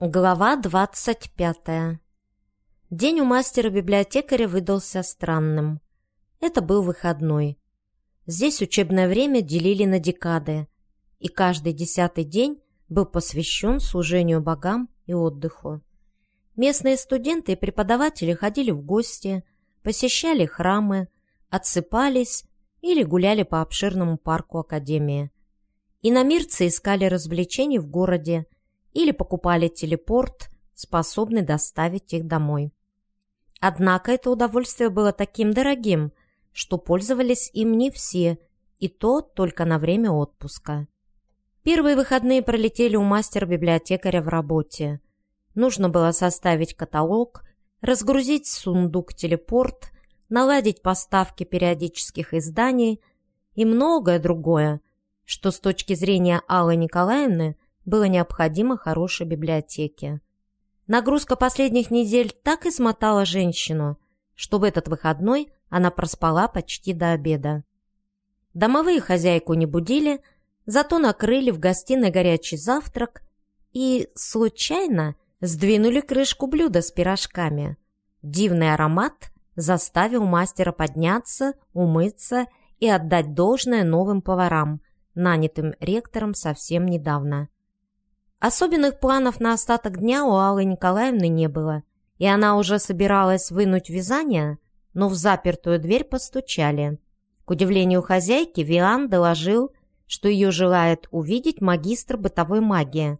Глава двадцать пятая День у мастера-библиотекаря выдался странным. Это был выходной. Здесь учебное время делили на декады, и каждый десятый день был посвящен служению богам и отдыху. Местные студенты и преподаватели ходили в гости, посещали храмы, отсыпались или гуляли по обширному парку Академии. Иномирцы искали развлечений в городе, или покупали телепорт, способный доставить их домой. Однако это удовольствие было таким дорогим, что пользовались им не все, и то только на время отпуска. Первые выходные пролетели у мастера-библиотекаря в работе. Нужно было составить каталог, разгрузить сундук-телепорт, наладить поставки периодических изданий и многое другое, что с точки зрения Аллы Николаевны – было необходимо хорошей библиотеке. Нагрузка последних недель так измотала женщину, что в этот выходной она проспала почти до обеда. Домовые хозяйку не будили, зато накрыли в гостиной горячий завтрак и, случайно, сдвинули крышку блюда с пирожками. Дивный аромат заставил мастера подняться, умыться и отдать должное новым поварам, нанятым ректором совсем недавно. Особенных планов на остаток дня у Аллы Николаевны не было, и она уже собиралась вынуть вязание, но в запертую дверь постучали. К удивлению хозяйки, Виан доложил, что ее желает увидеть магистр бытовой магии.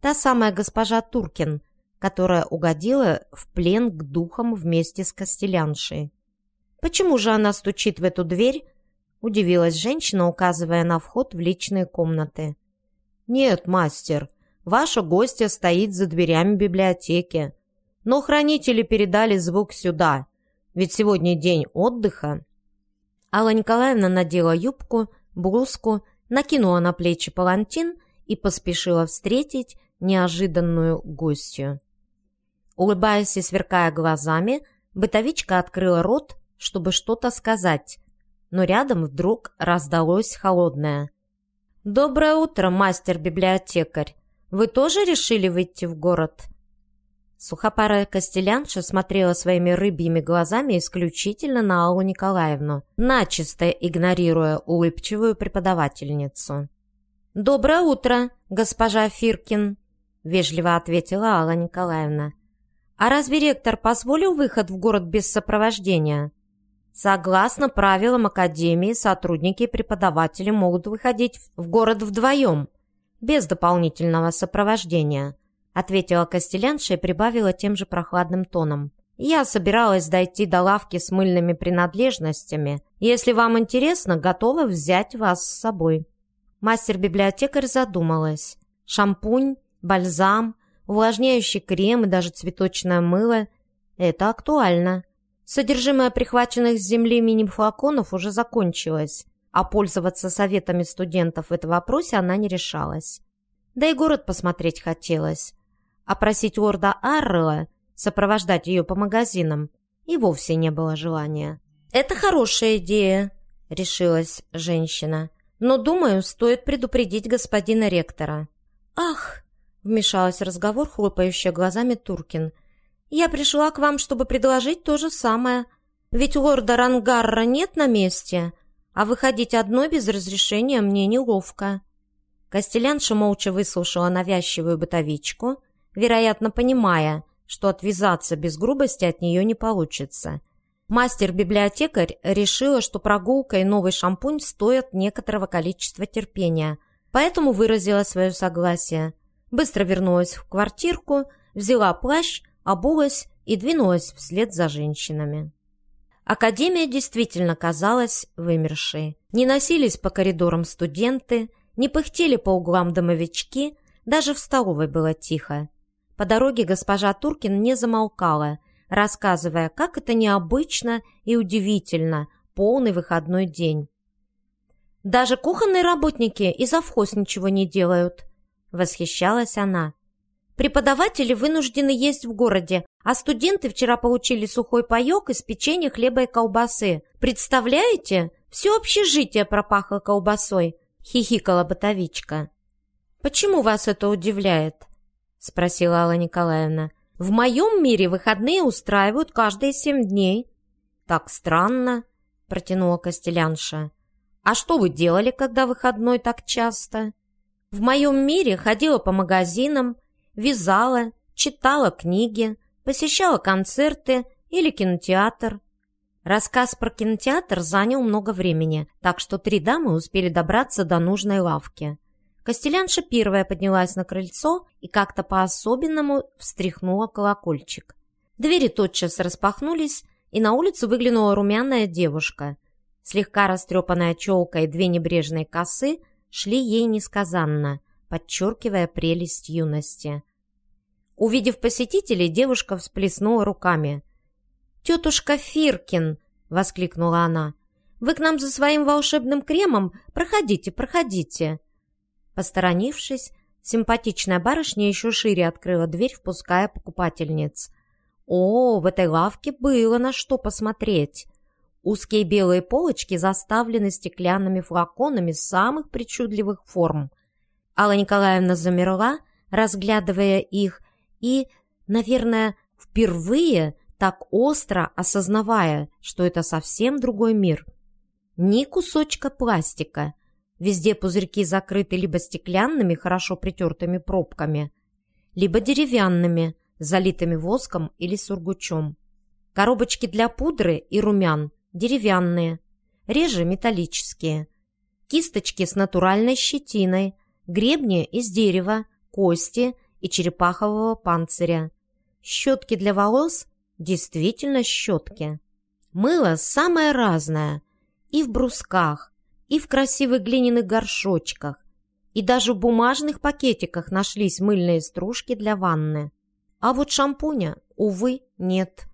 Та самая госпожа Туркин, которая угодила в плен к духам вместе с Костеляншей. «Почему же она стучит в эту дверь?» – удивилась женщина, указывая на вход в личные комнаты. «Нет, мастер, Ваша гостья стоит за дверями библиотеки. Но хранители передали звук сюда, ведь сегодня день отдыха». Алла Николаевна надела юбку, блузку, накинула на плечи палантин и поспешила встретить неожиданную гостью. Улыбаясь и сверкая глазами, бытовичка открыла рот, чтобы что-то сказать, но рядом вдруг раздалось холодное. «Доброе утро, мастер-библиотекарь! Вы тоже решили выйти в город?» Сухопарая Костелянша смотрела своими рыбьими глазами исключительно на Аллу Николаевну, начисто игнорируя улыбчивую преподавательницу. «Доброе утро, госпожа Фиркин!» — вежливо ответила Алла Николаевна. «А разве ректор позволил выход в город без сопровождения?» «Согласно правилам Академии, сотрудники и преподаватели могут выходить в город вдвоем», без дополнительного сопровождения», ответила Костелянша и прибавила тем же прохладным тоном. «Я собиралась дойти до лавки с мыльными принадлежностями. Если вам интересно, готова взять вас с собой». Мастер-библиотекарь задумалась. Шампунь, бальзам, увлажняющий крем и даже цветочное мыло – это актуально. Содержимое прихваченных с земли мини-флаконов уже закончилось а пользоваться советами студентов в этом вопросе она не решалась. Да и город посмотреть хотелось. А просить лорда Аррела сопровождать ее по магазинам и вовсе не было желания. «Это хорошая идея», — решилась женщина. «Но, думаю, стоит предупредить господина ректора». «Ах!» — вмешалась в разговор, хлопающая глазами Туркин. «Я пришла к вам, чтобы предложить то же самое. Ведь лорда Рангарра нет на месте, а выходить одной без разрешения мне неловко». Костелянша молча выслушала навязчивую бытовичку, вероятно, понимая, что отвязаться без грубости от нее не получится. Мастер-библиотекарь решила, что прогулка и новый шампунь стоят некоторого количества терпения, поэтому выразила свое согласие. Быстро вернулась в квартирку, взяла плащ, обулась и двинулась вслед за женщинами. Академия действительно казалась вымершей. Не носились по коридорам студенты, не пыхтели по углам домовички, даже в столовой было тихо. По дороге госпожа Туркин не замолкала, рассказывая, как это необычно и удивительно, полный выходной день. «Даже кухонные работники и завхоз ничего не делают», — восхищалась она. Преподаватели вынуждены есть в городе, а студенты вчера получили сухой паёк из печенья, хлеба и колбасы. Представляете? Все общежитие пропахло колбасой», — хихикала Ботовичка. «Почему вас это удивляет?» — спросила Алла Николаевна. «В моем мире выходные устраивают каждые семь дней». «Так странно», — протянула Костелянша. «А что вы делали, когда выходной так часто?» «В моем мире ходила по магазинам, вязала, читала книги, посещала концерты или кинотеатр. Рассказ про кинотеатр занял много времени, так что три дамы успели добраться до нужной лавки. Костелянша первая поднялась на крыльцо и как-то по-особенному встряхнула колокольчик. Двери тотчас распахнулись, и на улицу выглянула румяная девушка. Слегка растрепанная челка и две небрежные косы шли ей несказанно, подчеркивая прелесть юности. Увидев посетителей, девушка всплеснула руками. «Тетушка Фиркин!» — воскликнула она. «Вы к нам за своим волшебным кремом? Проходите, проходите!» Посторонившись, симпатичная барышня еще шире открыла дверь, впуская покупательниц. О, в этой лавке было на что посмотреть. Узкие белые полочки заставлены стеклянными флаконами самых причудливых форм. Алла Николаевна замерла, разглядывая их, и, наверное, впервые так остро осознавая, что это совсем другой мир. Ни кусочка пластика. Везде пузырьки закрыты либо стеклянными, хорошо притертыми пробками, либо деревянными, залитыми воском или сургучом. Коробочки для пудры и румян деревянные, реже металлические. Кисточки с натуральной щетиной, гребни из дерева, кости и черепахового панциря. Щетки для волос Действительно щетки. Мыло самое разное. И в брусках, и в красивых глиняных горшочках, и даже в бумажных пакетиках нашлись мыльные стружки для ванны. А вот шампуня, увы, нет.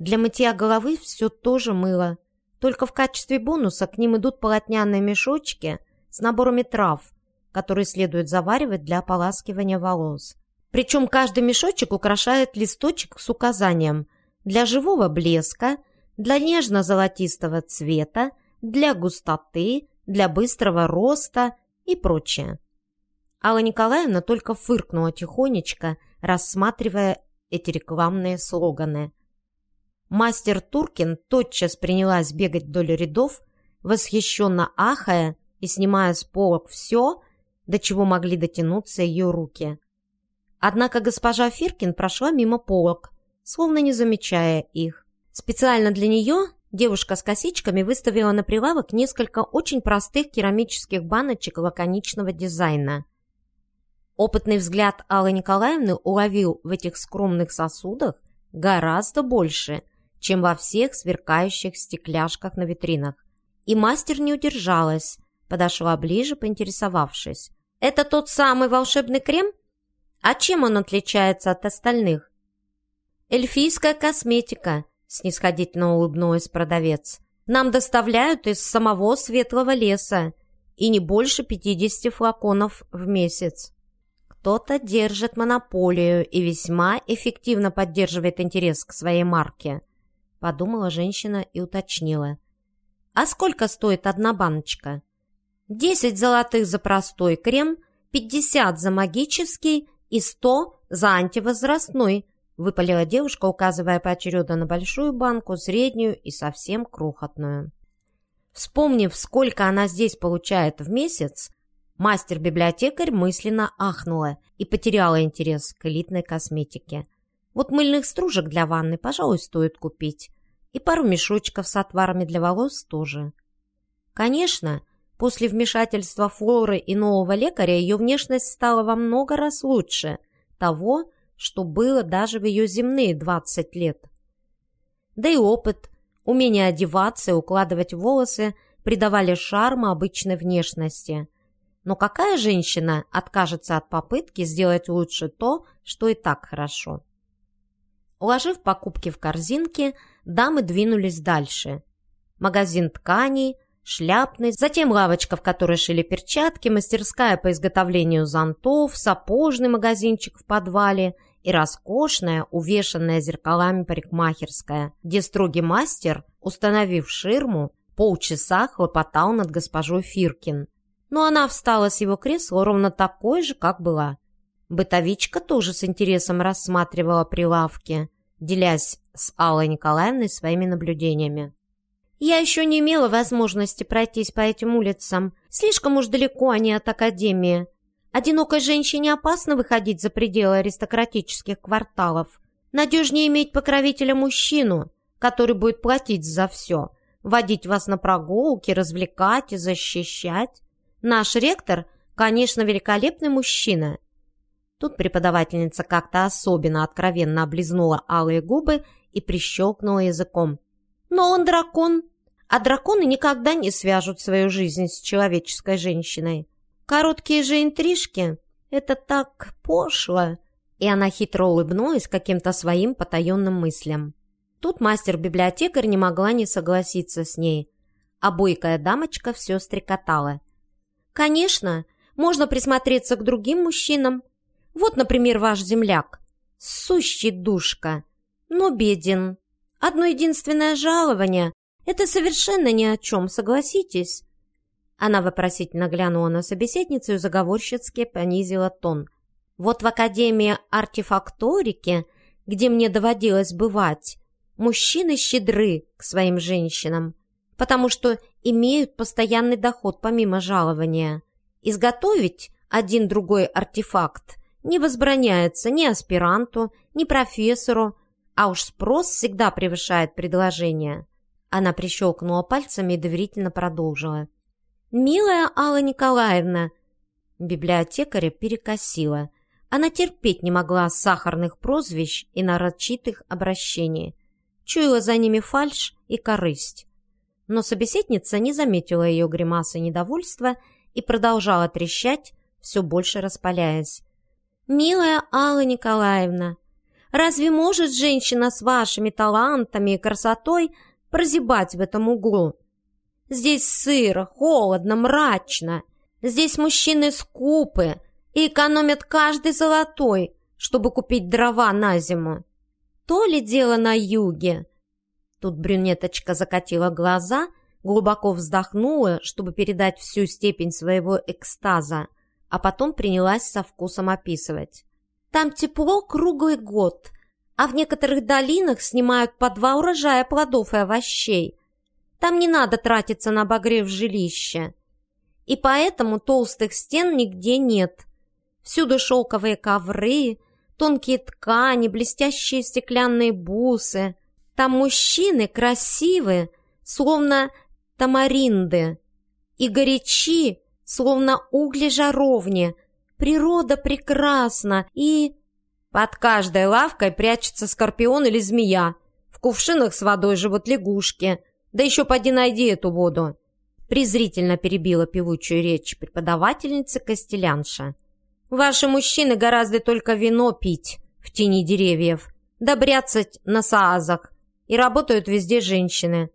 Для мытья головы все тоже мыло. Только в качестве бонуса к ним идут полотняные мешочки с наборами трав, которые следует заваривать для ополаскивания волос. Причем каждый мешочек украшает листочек с указанием для живого блеска, для нежно-золотистого цвета, для густоты, для быстрого роста и прочее. Алла Николаевна только фыркнула тихонечко, рассматривая эти рекламные слоганы. Мастер Туркин тотчас принялась бегать вдоль рядов, восхищенно ахая и снимая с полок все, до чего могли дотянуться ее руки. Однако госпожа Фиркин прошла мимо полок, словно не замечая их. Специально для нее девушка с косичками выставила на прилавок несколько очень простых керамических баночек лаконичного дизайна. Опытный взгляд Аллы Николаевны уловил в этих скромных сосудах гораздо больше, чем во всех сверкающих стекляшках на витринах. И мастер не удержалась, подошла ближе, поинтересовавшись. «Это тот самый волшебный крем? А чем он отличается от остальных?» «Эльфийская косметика», — снисходительно улыбнулась продавец. «Нам доставляют из самого светлого леса и не больше 50 флаконов в месяц». Кто-то держит монополию и весьма эффективно поддерживает интерес к своей марке, подумала женщина и уточнила. А сколько стоит одна баночка? Десять золотых за простой крем, пятьдесят за магический и сто за антивозрастной, Выпалила девушка, указывая поочередно на большую банку, среднюю и совсем крохотную. Вспомнив, сколько она здесь получает в месяц, мастер-библиотекарь мысленно ахнула и потеряла интерес к элитной косметике. Вот мыльных стружек для ванны, пожалуй, стоит купить. И пару мешочков с отварами для волос тоже. Конечно, после вмешательства Флоры и нового лекаря ее внешность стала во много раз лучше того, что было даже в ее земные 20 лет. Да и опыт, умение одеваться и укладывать волосы придавали шарма обычной внешности. Но какая женщина откажется от попытки сделать лучше то, что и так хорошо? Уложив покупки в корзинки, дамы двинулись дальше. Магазин тканей, шляпный, затем лавочка, в которой шили перчатки, мастерская по изготовлению зонтов, сапожный магазинчик в подвале и роскошная, увешанная зеркалами парикмахерская, где строгий мастер, установив ширму, полчаса хлопотал над госпожой Фиркин. Но она встала с его кресла ровно такой же, как была. Бытовичка тоже с интересом рассматривала прилавки, делясь с Аллой Николаевной своими наблюдениями. «Я еще не имела возможности пройтись по этим улицам. Слишком уж далеко они от академии. Одинокой женщине опасно выходить за пределы аристократических кварталов. Надежнее иметь покровителя мужчину, который будет платить за все, водить вас на прогулки, развлекать и защищать. Наш ректор, конечно, великолепный мужчина». Тут преподавательница как-то особенно откровенно облизнула алые губы и прищелкнула языком. «Но он дракон, а драконы никогда не свяжут свою жизнь с человеческой женщиной. Короткие же интрижки — это так пошло!» И она хитро улыбнулась каким-то своим потаенным мыслям. Тут мастер-библиотекарь не могла не согласиться с ней, а бойкая дамочка все стрекотала. «Конечно, можно присмотреться к другим мужчинам. Вот, например, ваш земляк. Сущий душка, но беден. Одно единственное жалование — это совершенно ни о чем, согласитесь?» Она вопросительно глянула на собеседницу и заговорщицки понизила тон. «Вот в Академии артефакторики, где мне доводилось бывать, мужчины щедры к своим женщинам, потому что имеют постоянный доход помимо жалования. Изготовить один-другой артефакт не возбраняется ни аспиранту, ни профессору, а уж спрос всегда превышает предложение». Она прищелкнула пальцами и доверительно продолжила. «Милая Алла Николаевна!» Библиотекаря перекосила. Она терпеть не могла сахарных прозвищ и нарочитых обращений. Чуяла за ними фальшь и корысть. Но собеседница не заметила ее гримасы недовольства и продолжала трещать, все больше распаляясь. «Милая Алла Николаевна, разве может женщина с вашими талантами и красотой прозябать в этом углу? Здесь сыро, холодно, мрачно. Здесь мужчины скупы и экономят каждый золотой, чтобы купить дрова на зиму. То ли дело на юге. Тут брюнеточка закатила глаза, глубоко вздохнула, чтобы передать всю степень своего экстаза, а потом принялась со вкусом описывать. Там тепло круглый год, а в некоторых долинах снимают по два урожая плодов и овощей – там не надо тратиться на обогрев жилища. И поэтому толстых стен нигде нет. Всюду шелковые ковры, тонкие ткани, блестящие стеклянные бусы. Там мужчины красивые, словно тамаринды, и горячи, словно угли жаровни. Природа прекрасна, и... Под каждой лавкой прячется скорпион или змея. В кувшинах с водой живут лягушки – да еще поди найди эту воду!» Презрительно перебила певучую речь преподавательница Костелянша. «Ваши мужчины гораздо только вино пить в тени деревьев, добряться на саазах, и работают везде женщины.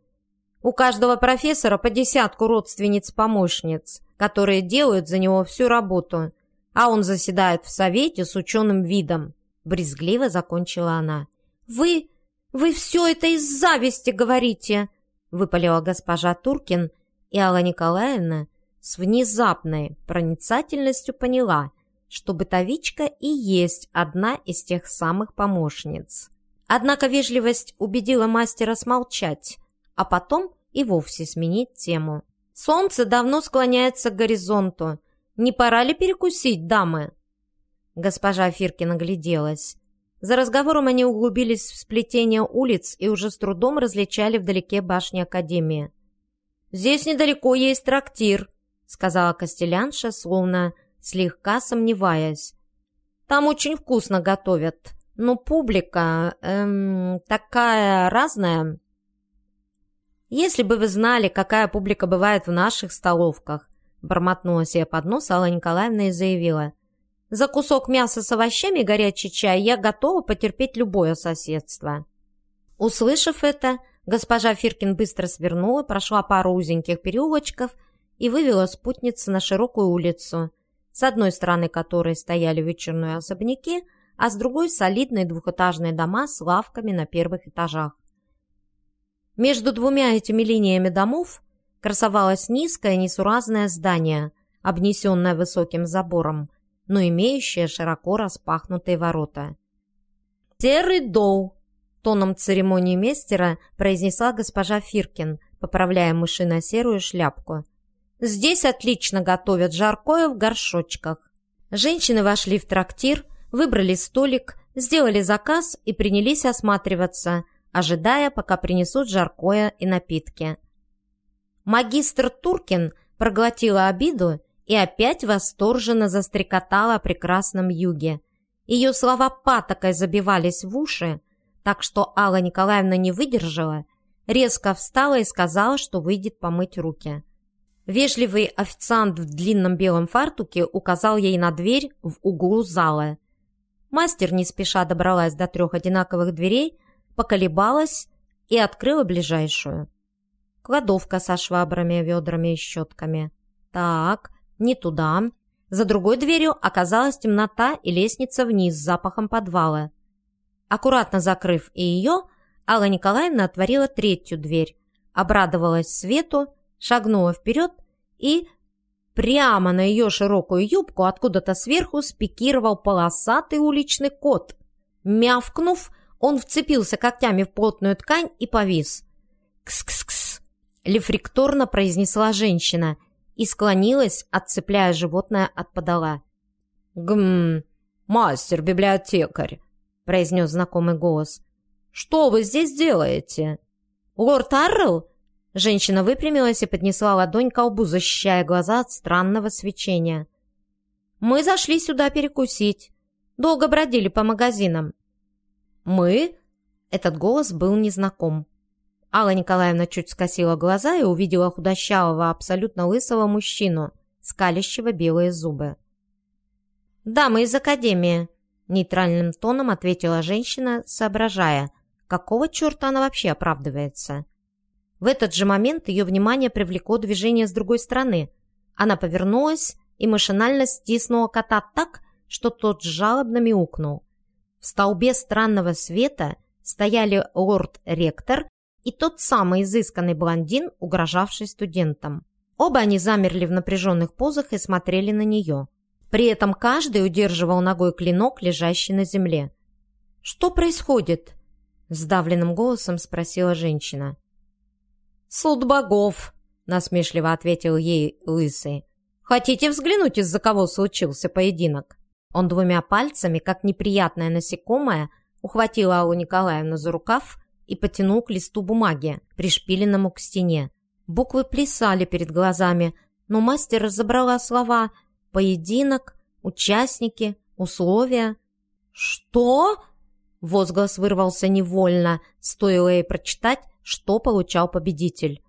У каждого профессора по десятку родственниц-помощниц, которые делают за него всю работу, а он заседает в совете с ученым видом». Брезгливо закончила она. «Вы... вы все это из зависти говорите!» выпалила госпожа Туркин, и Алла Николаевна с внезапной проницательностью поняла, что бытовичка и есть одна из тех самых помощниц. Однако вежливость убедила мастера смолчать, а потом и вовсе сменить тему. «Солнце давно склоняется к горизонту. Не пора ли перекусить, дамы?» Госпожа Фиркина гляделась. За разговором они углубились в сплетение улиц и уже с трудом различали вдалеке башни Академии. «Здесь недалеко есть трактир», — сказала Костелянша, словно слегка сомневаясь. «Там очень вкусно готовят, но публика эм, такая разная». «Если бы вы знали, какая публика бывает в наших столовках», — бормотнула себе под нос Алла Николаевна и заявила — за кусок мяса с овощами и горячий чай я готова потерпеть любое соседство». Услышав это, госпожа Фиркин быстро свернула, прошла пару узеньких переулочков и вывела спутницу на широкую улицу, с одной стороны которой стояли вечерные особняки, а с другой – солидные двухэтажные дома с лавками на первых этажах. Между двумя этими линиями домов красовалось низкое несуразное здание, обнесенное высоким забором – но имеющая широко распахнутые ворота. «Серый доу!» — тоном церемонии мастера произнесла госпожа Фиркин, поправляя мышино-серую шляпку. «Здесь отлично готовят жаркое в горшочках». Женщины вошли в трактир, выбрали столик, сделали заказ и принялись осматриваться, ожидая, пока принесут жаркое и напитки. Магистр Туркин проглотила обиду и опять восторженно застрекотала о прекрасном юге. Ее слова патокой забивались в уши, так что Алла Николаевна не выдержала, резко встала и сказала, что выйдет помыть руки. Вежливый официант в длинном белом фартуке указал ей на дверь в углу зала. Мастер не спеша добралась до трех одинаковых дверей, поколебалась и открыла ближайшую. Кладовка со швабрами, ведрами и щетками. Так, не туда. За другой дверью оказалась темнота и лестница вниз с запахом подвала. Аккуратно закрыв и ее, Алла Николаевна отворила третью дверь, обрадовалась свету, шагнула вперед и прямо на ее широкую юбку откуда-то сверху спикировал полосатый уличный кот. Мявкнув, он вцепился когтями в плотную ткань и повис. «Кс-кс-кс!» — лефрикторно произнесла женщина и склонилась, отцепляя животное от подола. «Гм, мастер-библиотекарь!» — произнес знакомый голос. «Что вы здесь делаете?» «Лорд Аррелл?» Женщина выпрямилась и поднесла ладонь к колбу, защищая глаза от странного свечения. «Мы зашли сюда перекусить. Долго бродили по магазинам». «Мы?» Этот голос был незнаком. Алла Николаевна чуть скосила глаза и увидела худощавого, абсолютно лысого мужчину, скалящего белые зубы. «Да, мы из академии», — нейтральным тоном ответила женщина, соображая, какого черта она вообще оправдывается. В этот же момент ее внимание привлекло движение с другой стороны. Она повернулась и машинально стиснула кота так, что тот жалобно мяукнул. В столбе странного света стояли лорд-ректор и тот самый изысканный блондин, угрожавший студентам. Оба они замерли в напряженных позах и смотрели на нее. При этом каждый удерживал ногой клинок, лежащий на земле. «Что происходит?» – сдавленным голосом спросила женщина. «Суд богов!» — насмешливо ответил ей Лысый. «Хотите взглянуть, из-за кого случился поединок?» Он двумя пальцами, как неприятное насекомое, ухватил Аллу Николаевну за рукав и потянул к листу бумаги, пришпиленному к стене. Буквы плясали перед глазами, но мастер разобрала слова «поединок», «участники», «условия». «Что?» — возглас вырвался невольно, стоило ей прочитать что получал победитель.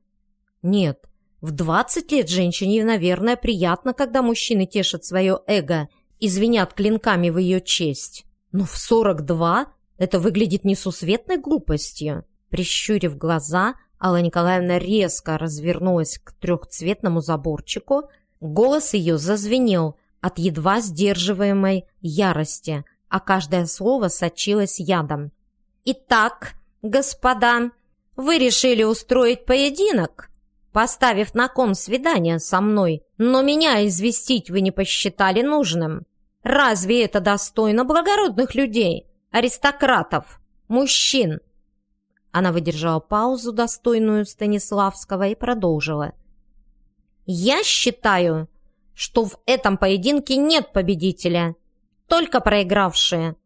Нет, в 20 лет женщине, наверное, приятно, когда мужчины тешат свое эго и звенят клинками в ее честь. Но в 42 это выглядит несусветной глупостью. Прищурив глаза, Алла Николаевна резко развернулась к трехцветному заборчику. Голос ее зазвенел от едва сдерживаемой ярости, а каждое слово сочилось ядом. «Итак, господа, вы решили устроить поединок, поставив на кон свидание со мной, но меня известить вы не посчитали нужным. Разве это достойно благородных людей, аристократов, мужчин?» Она выдержала паузу, достойную Станиславского, и продолжила. «Я считаю, что в этом поединке нет победителя, только проигравшие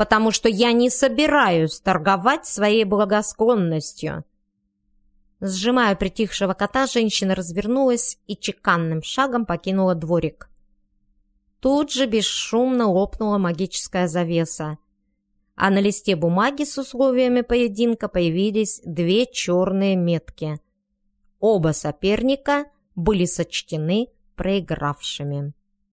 потому что я не собираюсь торговать своей благосклонностью». Сжимая притихшего кота, женщина развернулась и чеканным шагом покинула дворик. Тут же бесшумно лопнула магическая завеса, а на листе бумаги с условиями поединка появились две черные метки. Оба соперника были сочтены проигравшими.